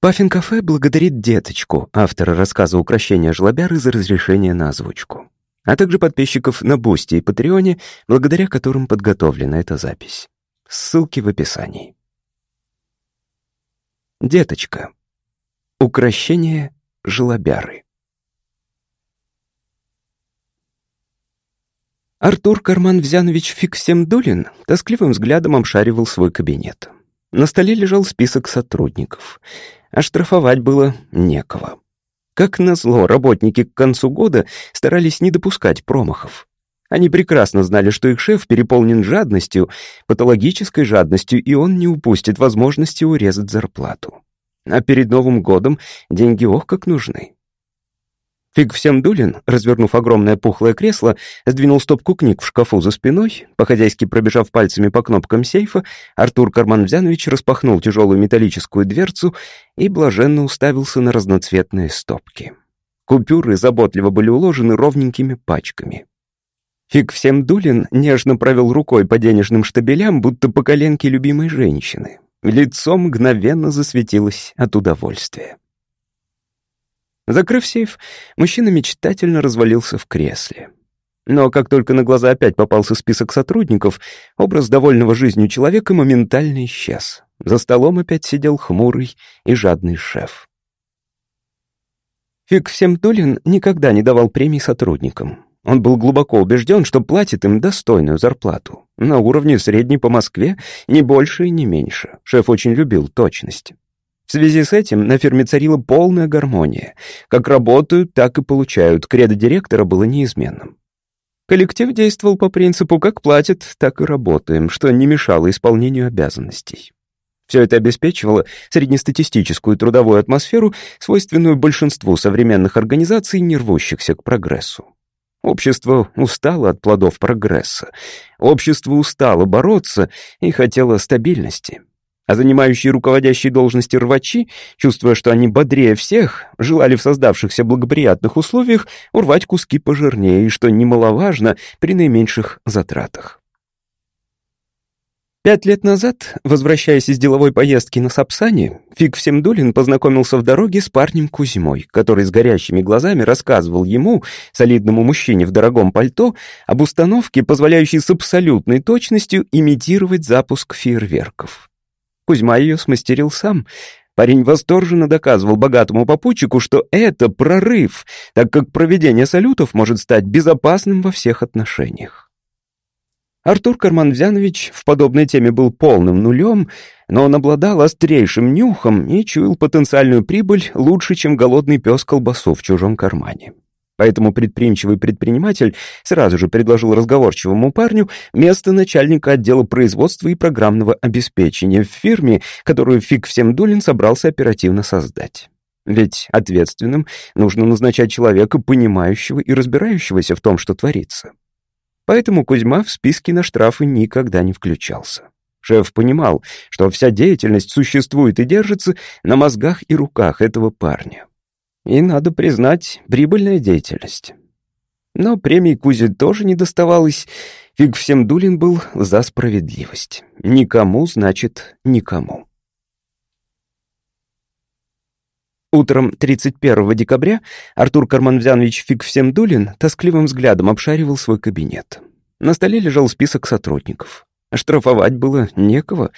Puffin Cafe благодарит деточку, автора рассказа «Укрощение жлобяры» за разрешение на озвучку, а также подписчиков на Boosty и Патреоне, благодаря которым подготовлена эта запись. Ссылки в описании. Деточка. Укрощение жлобяры. Артур Карман-Взянович Фиксемдулин тоскливым взглядом обшаривал свой кабинет. На столе лежал список сотрудников — а штрафовать было некого. Как назло, работники к концу года старались не допускать промахов. Они прекрасно знали, что их шеф переполнен жадностью, патологической жадностью, и он не упустит возможности урезать зарплату. А перед Новым годом деньги ох как нужны. Фиг всем Дулин, развернув огромное пухлое кресло, сдвинул стопку книг в шкафу за спиной, по-хозяйски пробежав пальцами по кнопкам сейфа, Артур Карман-Взянович распахнул тяжелую металлическую дверцу и блаженно уставился на разноцветные стопки. Купюры заботливо были уложены ровненькими пачками. Фиг всем Дулин нежно провел рукой по денежным штабелям, будто по коленке любимой женщины. Лицо мгновенно засветилось от удовольствия. Закрыв сейф, мужчина мечтательно развалился в кресле. Но как только на глаза опять попался список сотрудников, образ довольного жизнью человека моментально исчез. За столом опять сидел хмурый и жадный шеф. Фиг всем Тулин никогда не давал премий сотрудникам. Он был глубоко убежден, что платит им достойную зарплату. На уровне средней по Москве, не больше и не меньше. Шеф очень любил точность. В связи с этим на фирме царила полная гармония. Как работают, так и получают. Кредо директора было неизменным. Коллектив действовал по принципу «как платят, так и работаем», что не мешало исполнению обязанностей. Все это обеспечивало среднестатистическую трудовую атмосферу, свойственную большинству современных организаций, не рвущихся к прогрессу. Общество устало от плодов прогресса. Общество устало бороться и хотело стабильности а занимающие руководящие должности рвачи, чувствуя, что они бодрее всех, желали в создавшихся благоприятных условиях урвать куски пожирнее, и, что немаловажно, при наименьших затратах. Пять лет назад, возвращаясь из деловой поездки на Сапсане, Фиг Всемдулин познакомился в дороге с парнем Кузьмой, который с горящими глазами рассказывал ему, солидному мужчине в дорогом пальто, об установке, позволяющей с абсолютной точностью имитировать запуск фейерверков. Кузьма ее смастерил сам. Парень восторженно доказывал богатому попутчику, что это прорыв, так как проведение салютов может стать безопасным во всех отношениях. Артур Карманвзянович в подобной теме был полным нулем, но он обладал острейшим нюхом и чуял потенциальную прибыль лучше, чем голодный пес колбасу в чужом кармане. Поэтому предприимчивый предприниматель сразу же предложил разговорчивому парню место начальника отдела производства и программного обеспечения в фирме, которую Фиг всем Дулин собрался оперативно создать. Ведь ответственным нужно назначать человека, понимающего и разбирающегося в том, что творится. Поэтому Кузьма в списке на штрафы никогда не включался. Шеф понимал, что вся деятельность существует и держится на мозгах и руках этого парня. И, надо признать, прибыльная деятельность. Но премии Кузе тоже не доставалось. Фиг всем Дулин был за справедливость. Никому, значит, никому. Утром 31 декабря Артур Карманвзянович Фиг всем Дулин тоскливым взглядом обшаривал свой кабинет. На столе лежал список сотрудников. Штрафовать было некого.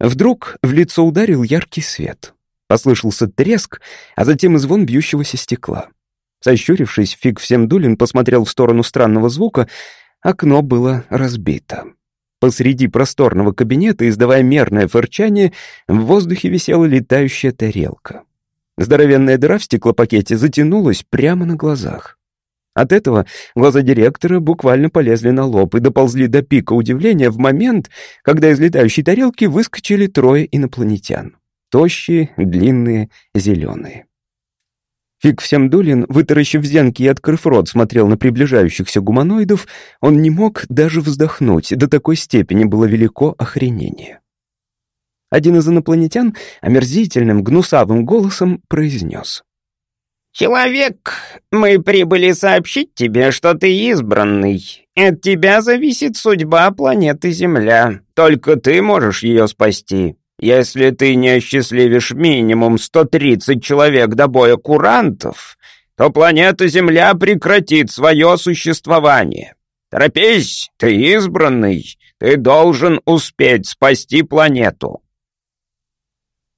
Вдруг в лицо ударил яркий свет. Послышался треск, а затем и звон бьющегося стекла. Сощурившись, Фиг всем Дулин посмотрел в сторону странного звука. Окно было разбито. Посреди просторного кабинета, издавая мерное фырчание, в воздухе висела летающая тарелка. Здоровенная дыра в стеклопакете затянулась прямо на глазах. От этого глаза директора буквально полезли на лоб и доползли до пика удивления в момент, когда из летающей тарелки выскочили трое инопланетян. Тощие, длинные, зеленые. Фиг всем Дулин, вытаращив зенки и открыв рот, смотрел на приближающихся гуманоидов, он не мог даже вздохнуть, до такой степени было велико охренение. Один из инопланетян омерзительным, гнусавым голосом произнес. «Человек, мы прибыли сообщить тебе, что ты избранный. От тебя зависит судьба планеты Земля. Только ты можешь ее спасти. Если ты не осчастливишь минимум 130 человек до боя курантов, то планета Земля прекратит свое существование. Торопись, ты избранный, ты должен успеть спасти планету».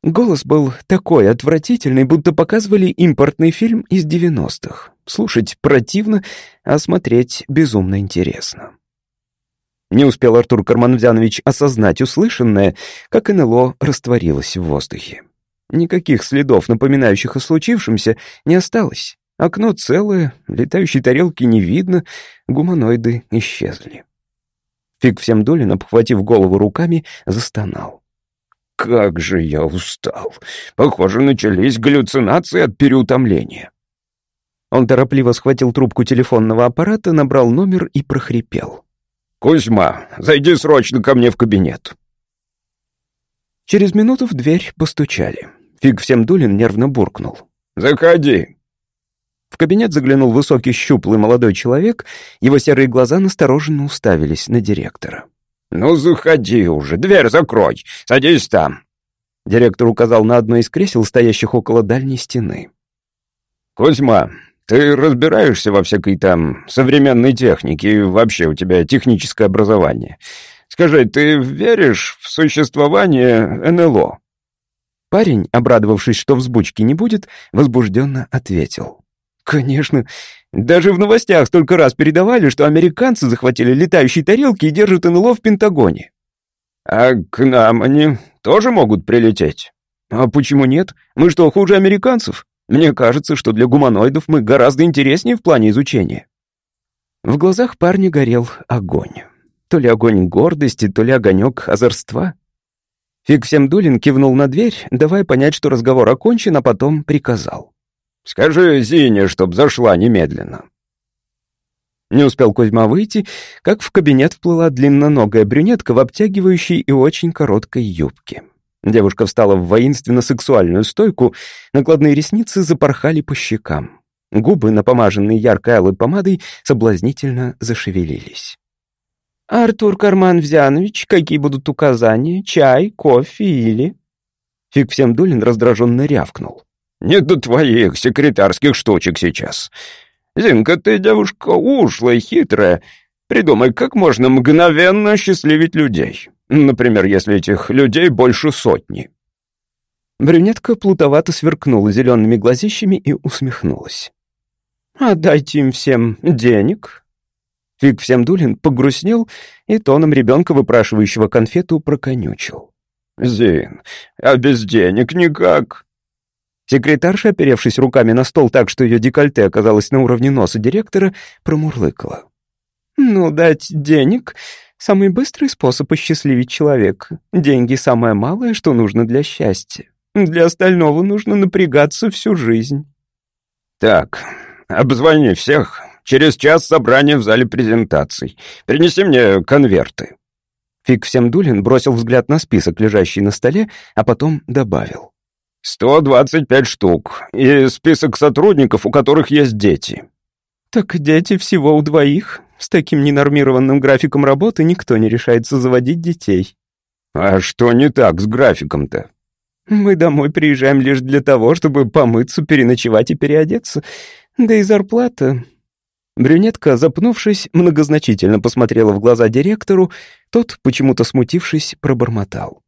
Голос был такой отвратительный, будто показывали импортный фильм из 90-х. Слушать противно, а смотреть безумно интересно. Не успел Артур Карманвзянович осознать услышанное, как НЛО растворилось в воздухе. Никаких следов, напоминающих о случившемся, не осталось. Окно целое, летающей тарелки не видно, гуманоиды исчезли. Фиг всем долин, обхватив голову руками, застонал. «Как же я устал! Похоже, начались галлюцинации от переутомления». Он торопливо схватил трубку телефонного аппарата, набрал номер и прохрипел. «Кузьма, зайди срочно ко мне в кабинет». Через минуту в дверь постучали. Фиг всем Дулин нервно буркнул. «Заходи». В кабинет заглянул высокий щуплый молодой человек, его серые глаза настороженно уставились на директора. «Ну, заходи уже, дверь закрой, садись там». Директор указал на одно из кресел, стоящих около дальней стены. «Кузьма, ты разбираешься во всякой там современной технике и вообще у тебя техническое образование. Скажи, ты веришь в существование НЛО?» Парень, обрадовавшись, что взбучки не будет, возбужденно ответил. Конечно. Даже в новостях столько раз передавали, что американцы захватили летающие тарелки и держат НЛО в Пентагоне. А к нам они тоже могут прилететь? А почему нет? Мы что, хуже американцев? Мне кажется, что для гуманоидов мы гораздо интереснее в плане изучения. В глазах парня горел огонь. То ли огонь гордости, то ли огонек озорства. Фиг всем Дулин кивнул на дверь, давая понять, что разговор окончен, а потом приказал. Скажи Зине, чтоб зашла немедленно». Не успел Кузьма выйти, как в кабинет вплыла длинноногая брюнетка в обтягивающей и очень короткой юбке. Девушка встала в воинственно-сексуальную стойку, накладные ресницы запорхали по щекам. Губы, напомаженные яркой алой помадой, соблазнительно зашевелились. «Артур Карман Взянович, какие будут указания? Чай, кофе или...» Фиг всем Дулин раздраженно рявкнул. Не до твоих секретарских штучек сейчас. Зинка, ты девушка ушлая, хитрая. Придумай, как можно мгновенно счастливить людей. Например, если этих людей больше сотни». Брюнетка плутовато сверкнула зелеными глазищами и усмехнулась. «Отдайте им всем денег». Фиг всем Дулин погрустнел и тоном ребенка, выпрашивающего конфету, проконючил. «Зин, а без денег никак. Секретарша, оперевшись руками на стол так, что ее декольте оказалось на уровне носа директора, промурлыкала. «Ну, дать денег — самый быстрый способ осчастливить человека. Деньги — самое малое, что нужно для счастья. Для остального нужно напрягаться всю жизнь». «Так, обзвони всех. Через час собрание в зале презентаций. Принеси мне конверты». Фиг всем Дулин бросил взгляд на список, лежащий на столе, а потом добавил. «Сто двадцать пять штук. И список сотрудников, у которых есть дети». «Так дети всего у двоих. С таким ненормированным графиком работы никто не решается заводить детей». «А что не так с графиком-то?» «Мы домой приезжаем лишь для того, чтобы помыться, переночевать и переодеться. Да и зарплата...» Брюнетка, запнувшись, многозначительно посмотрела в глаза директору, тот, почему-то смутившись, пробормотал.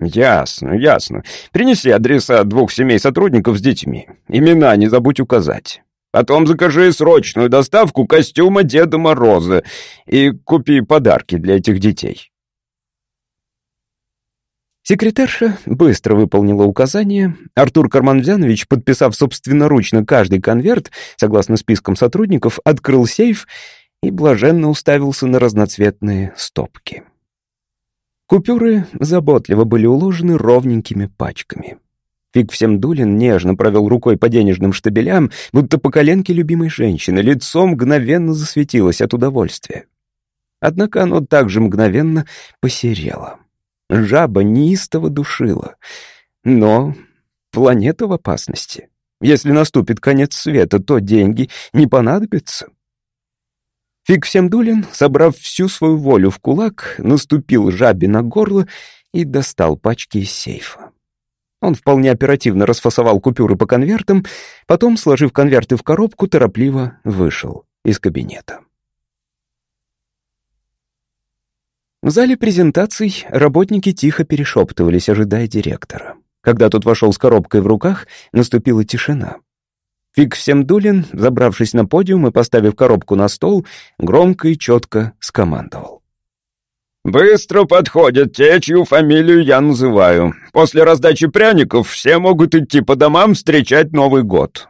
«Ясно, ясно. Принеси адреса двух семей сотрудников с детьми. Имена не забудь указать. Потом закажи срочную доставку костюма Деда Мороза и купи подарки для этих детей». Секретарша быстро выполнила указание. Артур Карманзянович, подписав собственноручно каждый конверт, согласно спискам сотрудников, открыл сейф и блаженно уставился на разноцветные стопки. Купюры заботливо были уложены ровненькими пачками. Фиг всем Дулин нежно провел рукой по денежным штабелям, будто по коленке любимой женщины, лицо мгновенно засветилось от удовольствия. Однако оно также мгновенно посерело. Жаба неистово душила. Но планета в опасности. Если наступит конец света, то деньги не понадобятся. Фиг всем Дулин, собрав всю свою волю в кулак, наступил жабе на горло и достал пачки из сейфа. Он вполне оперативно расфасовал купюры по конвертам, потом, сложив конверты в коробку, торопливо вышел из кабинета. В зале презентаций работники тихо перешептывались, ожидая директора. Когда тот вошел с коробкой в руках, наступила тишина. Фиг всем Дулин, забравшись на подиум и поставив коробку на стол, громко и четко скомандовал. «Быстро подходят те, чью фамилию я называю. После раздачи пряников все могут идти по домам встречать Новый год».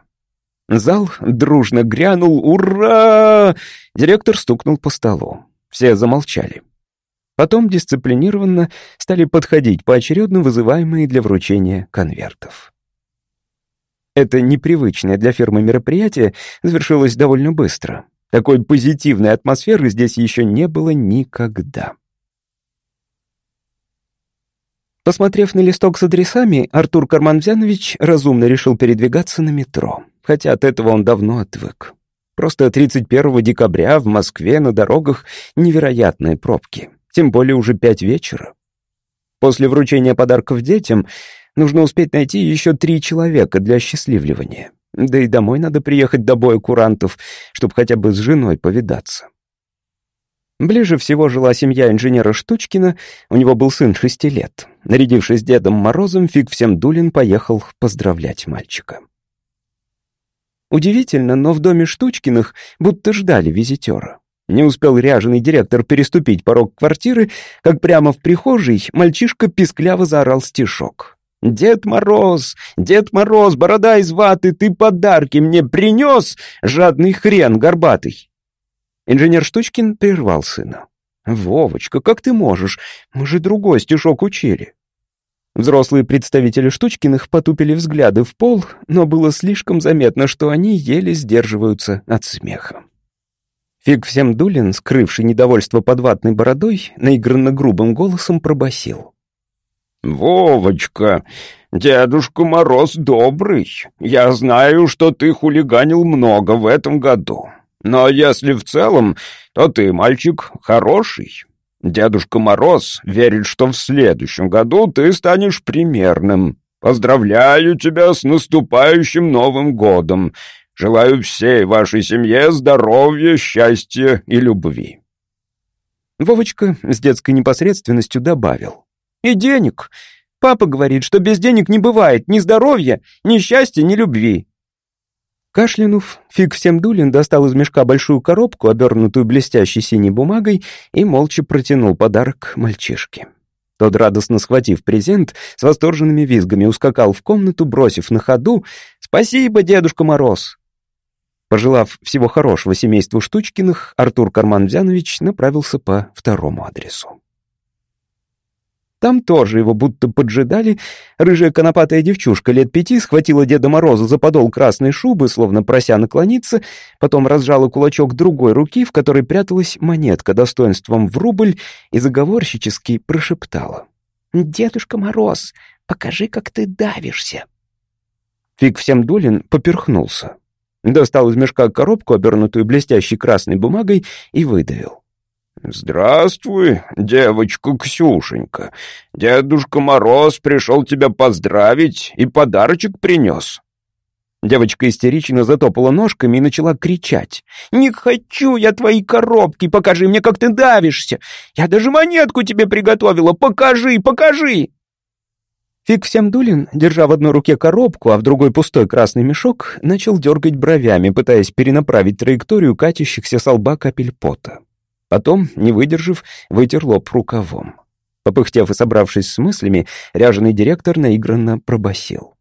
Зал дружно грянул «Ура!». Директор стукнул по столу. Все замолчали. Потом дисциплинированно стали подходить поочередно вызываемые для вручения конвертов. Это непривычное для фирмы мероприятие завершилось довольно быстро. Такой позитивной атмосферы здесь еще не было никогда. Посмотрев на листок с адресами, Артур Карманзянович разумно решил передвигаться на метро, хотя от этого он давно отвык. Просто 31 декабря в Москве на дорогах невероятные пробки тем более уже пять вечера. После вручения подарков детям нужно успеть найти еще три человека для осчастливливания. Да и домой надо приехать до боя курантов, чтобы хотя бы с женой повидаться. Ближе всего жила семья инженера Штучкина, у него был сын шести лет. Нарядившись Дедом Морозом, Фиг всем Дулин поехал поздравлять мальчика. Удивительно, но в доме Штучкиных будто ждали визитера. Не успел ряженый директор переступить порог квартиры, как прямо в прихожей мальчишка пискляво заорал стишок. «Дед Мороз, Дед Мороз, борода из ваты, ты подарки мне принес, жадный хрен горбатый!» Инженер Штучкин прервал сына. «Вовочка, как ты можешь? Мы же другой стишок учили». Взрослые представители Штучкиных потупили взгляды в пол, но было слишком заметно, что они еле сдерживаются от смеха. Фиг всем Дулин, скрывший недовольство под ватной бородой, наигранно грубым голосом пробасил. «Вовочка, дедушка Мороз добрый. Я знаю, что ты хулиганил много в этом году. Но если в целом, то ты мальчик хороший. Дедушка Мороз верит, что в следующем году ты станешь примерным. Поздравляю тебя с наступающим Новым годом. Желаю всей вашей семье здоровья, счастья и любви». Вовочка с детской непосредственностью добавил. «И денег. Папа говорит, что без денег не бывает ни здоровья, ни счастья, ни любви». Кашлянув, Фиг всем Дулин достал из мешка большую коробку, обернутую блестящей синей бумагой, и молча протянул подарок мальчишке. Тот, радостно схватив презент, с восторженными визгами ускакал в комнату, бросив на ходу «Спасибо, Дедушка Мороз!» Пожелав всего хорошего семейству Штучкиных, Артур Карман-Взянович направился по второму адресу. Там тоже его будто поджидали. Рыжая конопатая девчушка лет пяти схватила Деда Мороза за подол красной шубы, словно прося наклониться, потом разжала кулачок другой руки, в которой пряталась монетка достоинством в рубль, и заговорщически прошептала. «Дедушка Мороз, покажи, как ты давишься». Фиг всем Долин поперхнулся. Достал из мешка коробку, обернутую блестящей красной бумагой, и выдавил. «Здравствуй, девочка Ксюшенька. Дедушка Мороз пришел тебя поздравить и подарочек принес». Девочка истерично затопала ножками и начала кричать. «Не хочу я твои коробки! Покажи мне, как ты давишься! Я даже монетку тебе приготовила! Покажи, покажи!» Фиг всем Дулин, держа в одной руке коробку, а в другой пустой красный мешок, начал дергать бровями, пытаясь перенаправить траекторию катящихся с лба капель пота. Потом, не выдержав, вытер лоб рукавом. Попыхтев и собравшись с мыслями, ряженый директор наигранно пробасил.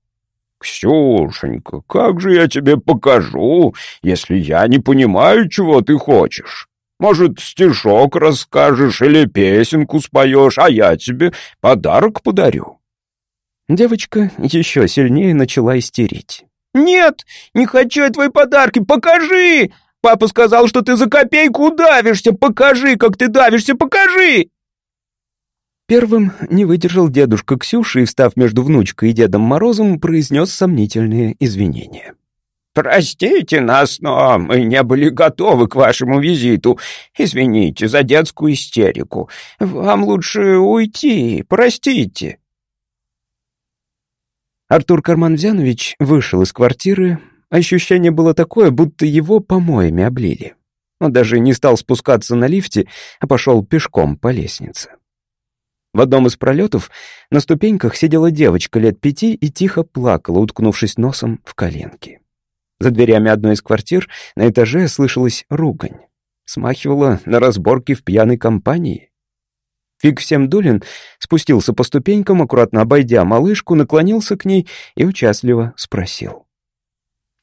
«Ксюшенька, как же я тебе покажу, если я не понимаю, чего ты хочешь? Может, стишок расскажешь или песенку споешь, а я тебе подарок подарю?» Девочка еще сильнее начала истерить. «Нет, не хочу я твои подарки, покажи! Папа сказал, что ты за копейку давишься, покажи, как ты давишься, покажи!» Первым не выдержал дедушка Ксюши и, встав между внучкой и Дедом Морозом, произнес сомнительные извинения. «Простите нас, но мы не были готовы к вашему визиту. Извините за детскую истерику. Вам лучше уйти, простите». Артур Карманзянович вышел из квартиры. Ощущение было такое, будто его помоями облили. Он даже не стал спускаться на лифте, а пошел пешком по лестнице. В одном из пролетов на ступеньках сидела девочка лет пяти и тихо плакала, уткнувшись носом в коленки. За дверями одной из квартир на этаже слышалась ругань. Смахивала на разборки в пьяной компании. Фиг всем Дулин спустился по ступенькам, аккуратно обойдя малышку, наклонился к ней и участливо спросил.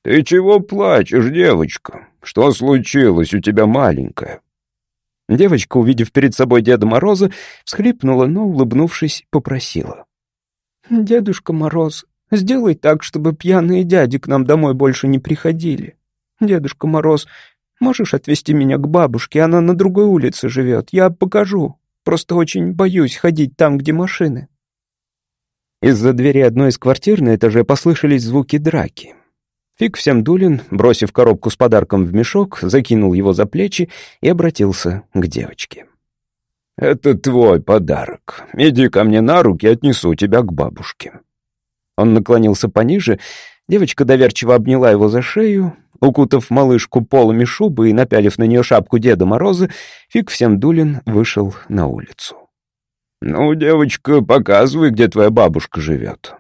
«Ты чего плачешь, девочка? Что случилось у тебя маленькая?» Девочка, увидев перед собой Деда Мороза, всхлипнула, но, улыбнувшись, попросила. «Дедушка Мороз, Сделай так, чтобы пьяные дяди к нам домой больше не приходили. Дедушка Мороз, можешь отвезти меня к бабушке? Она на другой улице живет. Я покажу. Просто очень боюсь ходить там, где машины». Из-за двери одной из квартир на этаже послышались звуки драки. Фиг всем Дулин, бросив коробку с подарком в мешок, закинул его за плечи и обратился к девочке. «Это твой подарок. Иди ко мне на руки, отнесу тебя к бабушке». Он наклонился пониже, девочка доверчиво обняла его за шею, укутав малышку полами шубы и напялив на нее шапку Деда Мороза, Фиг всем Дулин вышел на улицу. «Ну, девочка, показывай, где твоя бабушка живет».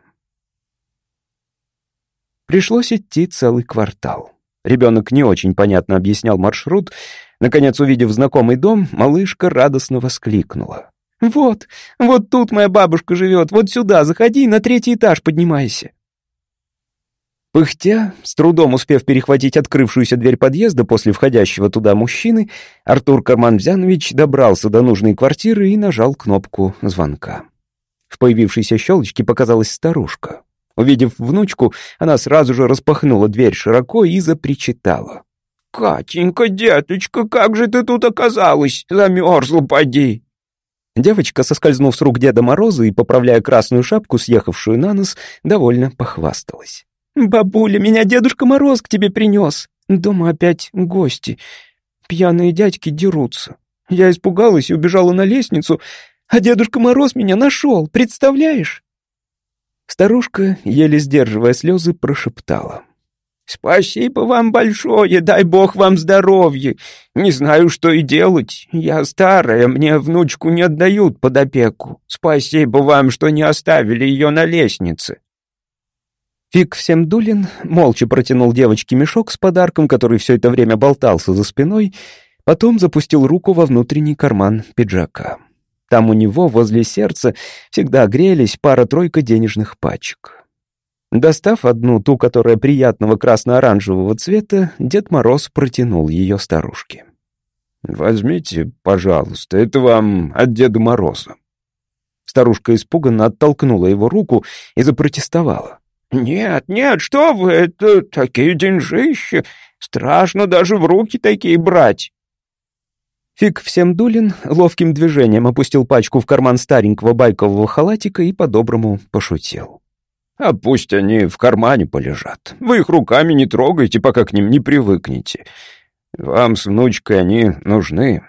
Пришлось идти целый квартал. Ребенок не очень понятно объяснял маршрут. Наконец, увидев знакомый дом, малышка радостно воскликнула. «Вот, вот тут моя бабушка живет, вот сюда, заходи, на третий этаж поднимайся». Пыхтя, с трудом успев перехватить открывшуюся дверь подъезда после входящего туда мужчины, Артур Карманзянович добрался до нужной квартиры и нажал кнопку звонка. В появившейся щелочке показалась старушка. Увидев внучку, она сразу же распахнула дверь широко и запричитала. «Катенька, деточка, как же ты тут оказалась? Замерзла, поди!» Девочка, соскользнув с рук Деда Мороза и поправляя красную шапку, съехавшую на нос, довольно похвасталась. «Бабуля, меня Дедушка Мороз к тебе принес. Дома опять гости. Пьяные дядьки дерутся. Я испугалась и убежала на лестницу, а Дедушка Мороз меня нашел, представляешь?» Старушка, еле сдерживая слезы, прошептала. «Спасибо вам большое, дай бог вам здоровья. Не знаю, что и делать. Я старая, мне внучку не отдают под опеку. Спасибо вам, что не оставили ее на лестнице». Фиг всем Дулин молча протянул девочке мешок с подарком, который все это время болтался за спиной, потом запустил руку во внутренний карман пиджака. Там у него, возле сердца, всегда грелись пара-тройка денежных пачек. Достав одну, ту, которая приятного красно-оранжевого цвета, Дед Мороз протянул ее старушке. «Возьмите, пожалуйста, это вам от Деда Мороза». Старушка испуганно оттолкнула его руку и запротестовала. «Нет, нет, что вы, это такие деньжища! Страшно даже в руки такие брать!» Фиг всем Дулин ловким движением опустил пачку в карман старенького байкового халатика и по-доброму пошутил. А пусть они в кармане полежат. Вы их руками не трогайте, пока к ним не привыкнете. Вам с внучкой они нужны.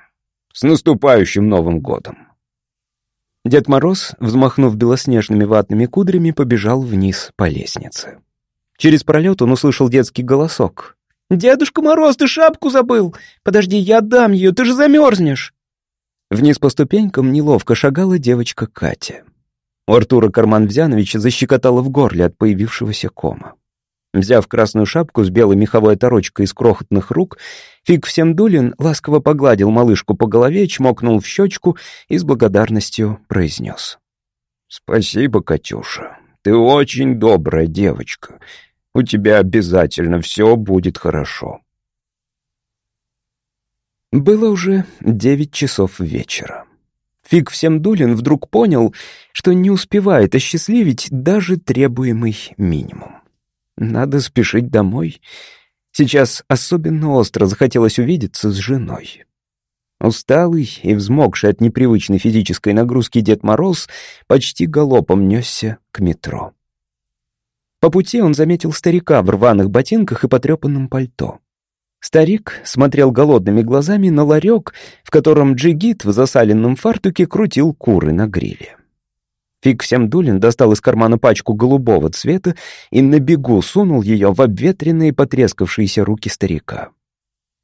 С наступающим Новым годом. Дед Мороз, взмахнув белоснежными ватными кудрями, побежал вниз по лестнице. Через пролет он услышал детский голосок. «Дедушка Мороз, ты шапку забыл! Подожди, я отдам ее, ты же замерзнешь!» Вниз по ступенькам неловко шагала девочка Катя. У Артура карман Взяновича защекотало в горле от появившегося кома. Взяв красную шапку с белой меховой оторочкой из крохотных рук, Фиг Всемдулин ласково погладил малышку по голове, чмокнул в щечку и с благодарностью произнес. «Спасибо, Катюша. Ты очень добрая девочка. У тебя обязательно все будет хорошо». Было уже девять часов вечера. Фиг всем Дулин вдруг понял, что не успевает осчастливить даже требуемый минимум. Надо спешить домой. Сейчас особенно остро захотелось увидеться с женой. Усталый и взмокший от непривычной физической нагрузки Дед Мороз почти галопом несся к метро. По пути он заметил старика в рваных ботинках и потрепанном пальто. Старик смотрел голодными глазами на ларек, в котором джигит в засаленном фартуке крутил куры на гриле. Фиг всем Дулин достал из кармана пачку голубого цвета и на бегу сунул ее в обветренные потрескавшиеся руки старика.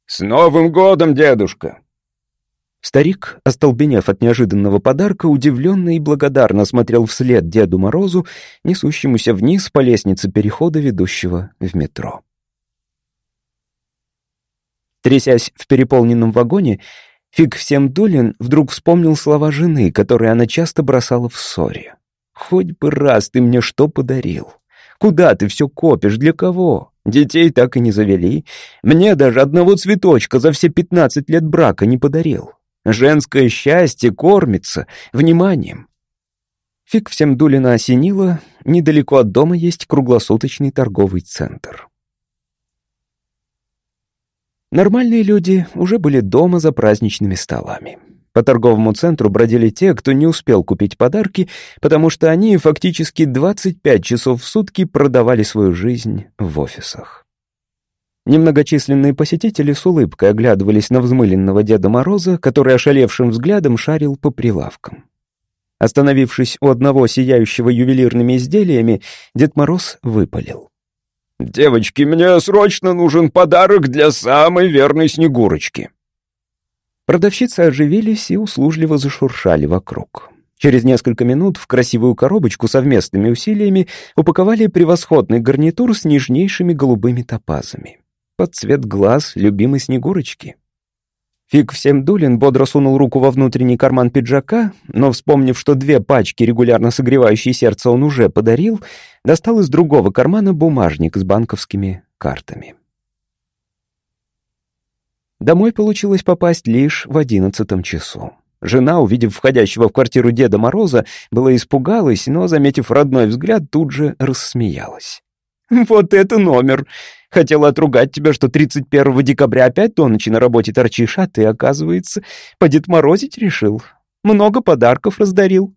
«С Новым годом, дедушка!» Старик, остолбенев от неожиданного подарка, удивленно и благодарно смотрел вслед Деду Морозу, несущемуся вниз по лестнице перехода, ведущего в метро. Трясясь в переполненном вагоне, Фиг всем Дулин вдруг вспомнил слова жены, которые она часто бросала в ссоре. «Хоть бы раз ты мне что подарил. Куда ты все копишь, для кого? Детей так и не завели. Мне даже одного цветочка за все пятнадцать лет брака не подарил. Женское счастье кормится вниманием». Фиг всем Дулина осенило, недалеко от дома есть круглосуточный торговый центр. Нормальные люди уже были дома за праздничными столами. По торговому центру бродили те, кто не успел купить подарки, потому что они фактически 25 часов в сутки продавали свою жизнь в офисах. Немногочисленные посетители с улыбкой оглядывались на взмыленного Деда Мороза, который ошалевшим взглядом шарил по прилавкам. Остановившись у одного сияющего ювелирными изделиями, Дед Мороз выпалил. «Девочки, мне срочно нужен подарок для самой верной Снегурочки». Продавщицы оживились и услужливо зашуршали вокруг. Через несколько минут в красивую коробочку совместными усилиями упаковали превосходный гарнитур с нежнейшими голубыми топазами. Под цвет глаз любимой Снегурочки. Фиг всем Дулин бодро сунул руку во внутренний карман пиджака, но, вспомнив, что две пачки, регулярно согревающие сердце, он уже подарил, достал из другого кармана бумажник с банковскими картами. Домой получилось попасть лишь в одиннадцатом часу. Жена, увидев входящего в квартиру Деда Мороза, была испугалась, но, заметив родной взгляд, тут же рассмеялась. «Вот это номер! Хотела отругать тебя, что 31 декабря опять до ночи на работе торчишь, а ты, оказывается, подетморозить решил. Много подарков раздарил.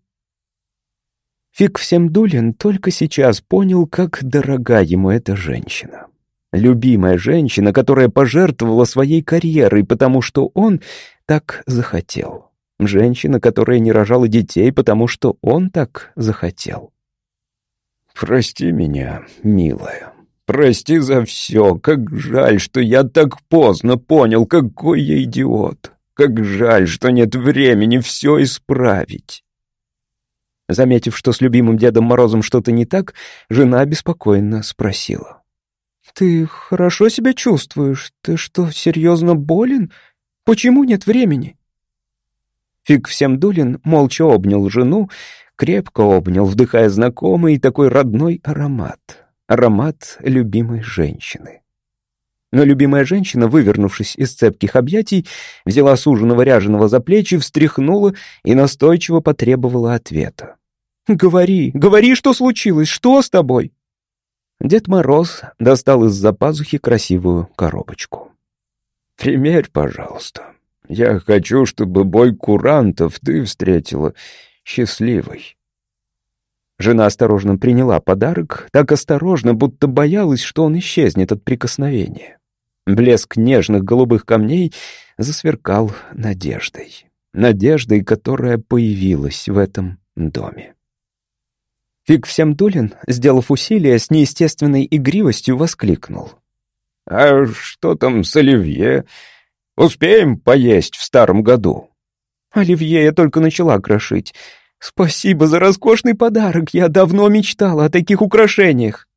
Фиг всем Дулин только сейчас понял, как дорога ему эта женщина. Любимая женщина, которая пожертвовала своей карьерой, потому что он так захотел. Женщина, которая не рожала детей, потому что он так захотел. «Прости меня, милая», Прости за все. Как жаль, что я так поздно понял, какой я идиот. Как жаль, что нет времени все исправить. Заметив, что с любимым Дедом Морозом что-то не так, жена беспокойно спросила. «Ты хорошо себя чувствуешь? Ты что, серьезно болен? Почему нет времени?» Фиг всем Дулин молча обнял жену, крепко обнял, вдыхая знакомый такой родной аромат аромат любимой женщины. Но любимая женщина, вывернувшись из цепких объятий, взяла суженого ряженого за плечи, встряхнула и настойчиво потребовала ответа. «Говори, говори, что случилось, что с тобой?» Дед Мороз достал из-за пазухи красивую коробочку. «Примерь, пожалуйста. Я хочу, чтобы бой курантов ты встретила счастливой. Жена осторожно приняла подарок, так осторожно, будто боялась, что он исчезнет от прикосновения. Блеск нежных голубых камней засверкал надеждой. Надеждой, которая появилась в этом доме. Фиг всем Дулин, сделав усилие, с неестественной игривостью воскликнул. «А что там с Оливье? Успеем поесть в старом году?» «Оливье я только начала крошить. «Спасибо за роскошный подарок, я давно мечтала о таких украшениях».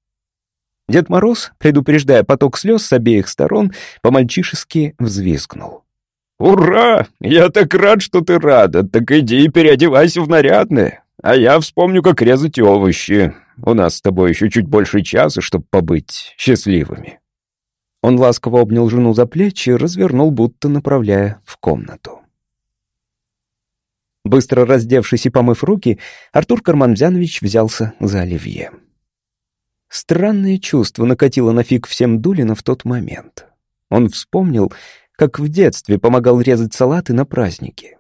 Дед Мороз, предупреждая поток слез с обеих сторон, по-мальчишески взвизгнул. «Ура! Я так рад, что ты рада! Так иди и переодевайся в нарядное, а я вспомню, как резать овощи. У нас с тобой еще чуть больше часа, чтобы побыть счастливыми». Он ласково обнял жену за плечи и развернул, будто направляя в комнату. Быстро раздевшись и помыв руки, Артур Карманзянович взялся за оливье. Странное чувство накатило на фиг всем Дулина в тот момент. Он вспомнил, как в детстве помогал резать салаты на праздники.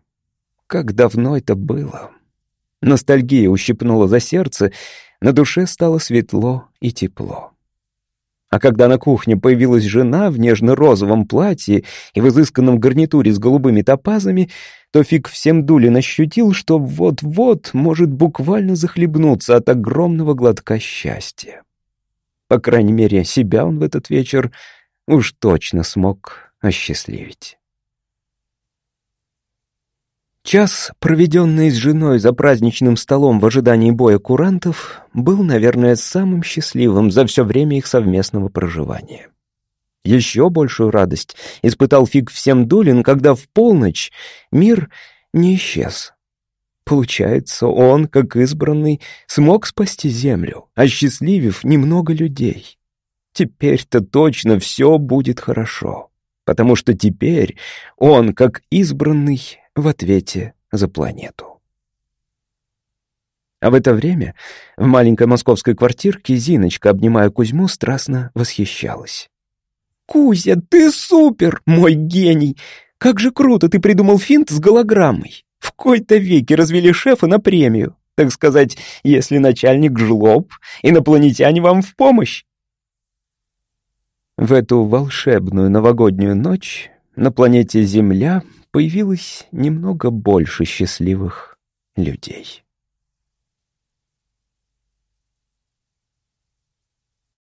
Как давно это было. Ностальгия ущипнула за сердце, На душе стало светло и тепло. А когда на кухне появилась жена в нежно-розовом платье и в изысканном гарнитуре с голубыми топазами, то Фиг всем дулин ощутил, что вот-вот может буквально захлебнуться от огромного глотка счастья. По крайней мере, себя он в этот вечер уж точно смог осчастливить. Час, проведенный с женой за праздничным столом в ожидании боя курантов, был, наверное, самым счастливым за все время их совместного проживания. Еще большую радость испытал Фиг всем Дулин, когда в полночь мир не исчез. Получается, он, как избранный, смог спасти землю, осчастливив немного людей. Теперь-то точно все будет хорошо, потому что теперь он, как избранный, в ответе за планету. А в это время в маленькой московской квартирке Зиночка, обнимая Кузьму, страстно восхищалась. «Кузя, ты супер, мой гений! Как же круто ты придумал финт с голограммой! В кои-то веке развели шефа на премию. Так сказать, если начальник жлоб, инопланетяне вам в помощь!» В эту волшебную новогоднюю ночь на планете Земля появилось немного больше счастливых людей.